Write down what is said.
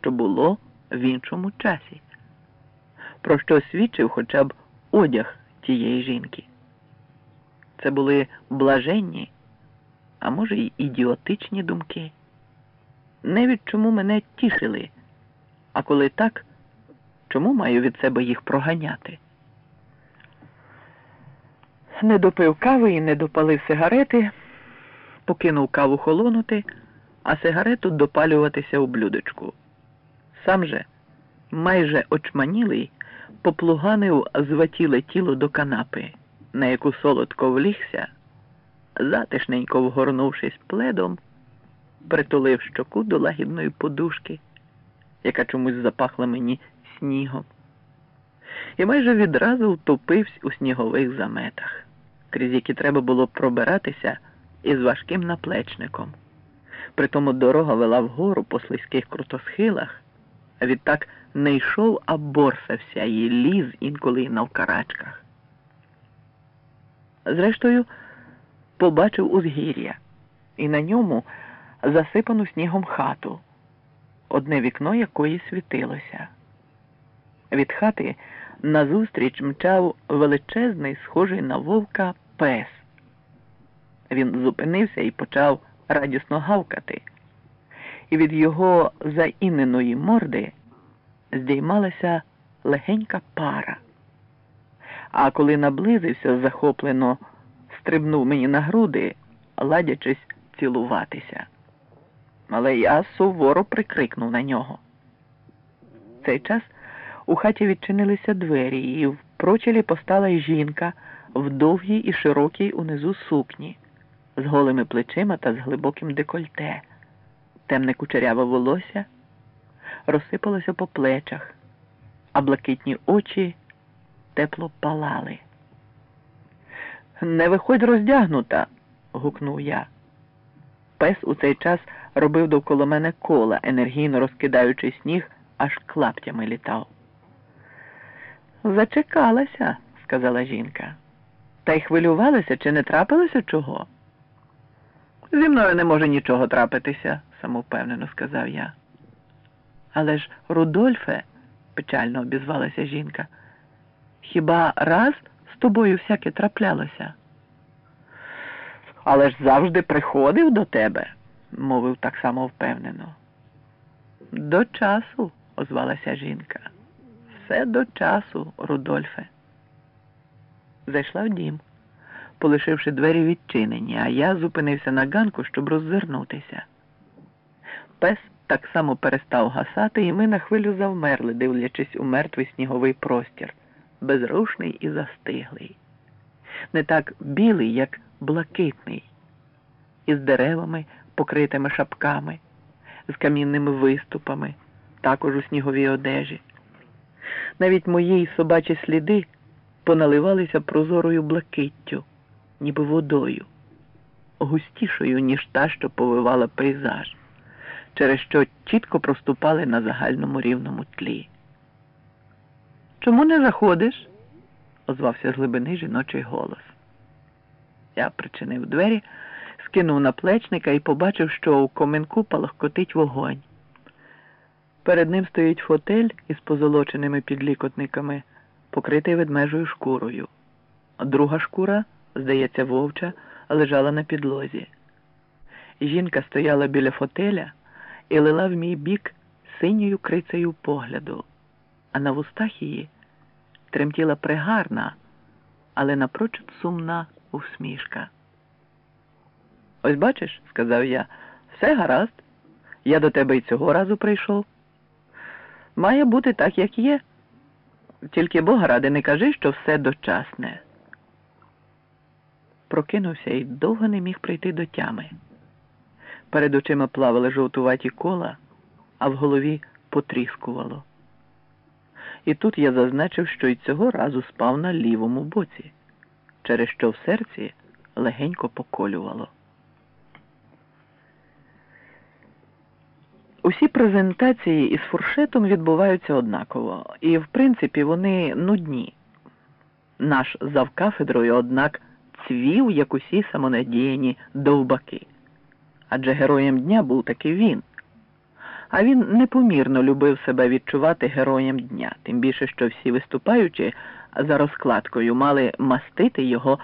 що було в іншому часі, про що свідчив хоча б одяг тієї жінки. Це були блаженні, а може й ідіотичні думки. Не від чому мене тішили, а коли так, чому маю від себе їх проганяти? Не допив кави і не допалив сигарети, покинув каву холонути, а сигарету допалюватися у блюдечку. Сам же, майже очманілий, поплуганив зватіле тіло до канапи, на яку солодко влігся, затишненько вгорнувшись пледом, притулив щоку до лагідної подушки, яка чомусь запахла мені снігом, і майже відразу втопився у снігових заметах, крізь які треба було пробиратися із важким наплечником. Притому дорога вела вгору по слизьких крутосхилах, а відтак не йшов, а борсався і ліз інколи навкарачках. Зрештою, побачив узгір'я, і на ньому засипану снігом хату, одне вікно якої світилося. Від хати назустріч мчав величезний, схожий на вовка пес. Він зупинився і почав радісно гавкати, і від його заіненої морди здіймалася легенька пара. А коли наблизився, захоплено стрибнув мені на груди, ладячись цілуватися. Але я суворо прикрикнув на нього. В цей час у хаті відчинилися двері, і в прочелі постала жінка в довгій і широкій унизу сукні, з голими плечима та з глибоким декольте. Темне кучеряве волосся розсипалося по плечах, а блакитні очі тепло палали. Не виходь роздягнута, гукнув я. Пес у цей час робив довкола мене кола, енергійно розкидаючи сніг, аж клаптями літав. Зачекалася, сказала жінка. Та й хвилювалася, чи не трапилося чого? Зі мною не може нічого трапитися, самовпевнено сказав я. Але ж, Рудольфе, печально обізвалася жінка, хіба раз з тобою всяке траплялося? Але ж завжди приходив до тебе, мовив так само впевнено. До часу, озвалася жінка. Все до часу, Рудольфе. Зайшла в дім, полишивши двері відчинені, а я зупинився на ганку, щоб роззирнутися. Пес так само перестав гасати, і ми на хвилю завмерли, дивлячись у мертвий сніговий простір, безрушний і застиглий, не так білий, як блакитний, із деревами, покритими шапками, з камінними виступами, також у сніговій одежі. Навіть мої собачі сліди поналивалися прозорою блакиттю, ніби водою, густішою, ніж та, що повивала пейзаж, через що чітко проступали на загальному рівному тлі. Чому не заходиш? озвався з глибини жіночий голос. Я причинив двері, скинув наплечника і побачив, що у коменку палахкотить вогонь. Перед ним стоїть фотель із позолоченими підлікотниками, покритий ведмежою шкурою. Друга шкура, здається, вовча, лежала на підлозі. Жінка стояла біля фотеля і лила в мій бік синьою крицею погляду, а на вустах її тремтіла пригарна, але напрочуд сумна усмішка. Ось бачиш, сказав я, все гаразд. Я до тебе й цього разу прийшов. Має бути так, як є. Тільки Бога ради не кажи, що все дочасне. Прокинувся і довго не міг прийти до тями. Перед очима плавали жовтуваті кола, а в голові потріскувало. І тут я зазначив, що й цього разу спав на лівому боці, через що в серці легенько поколювало. Усі презентації із фуршетом відбуваються однаково, і в принципі вони нудні. Наш завкафедрою, однак, цвів, як усі самонадіяні довбаки. Адже героєм дня був таки він. а він непомірно любив себе відчувати героєм дня, тим більше, що всі виступаючі за розкладкою мали мастити його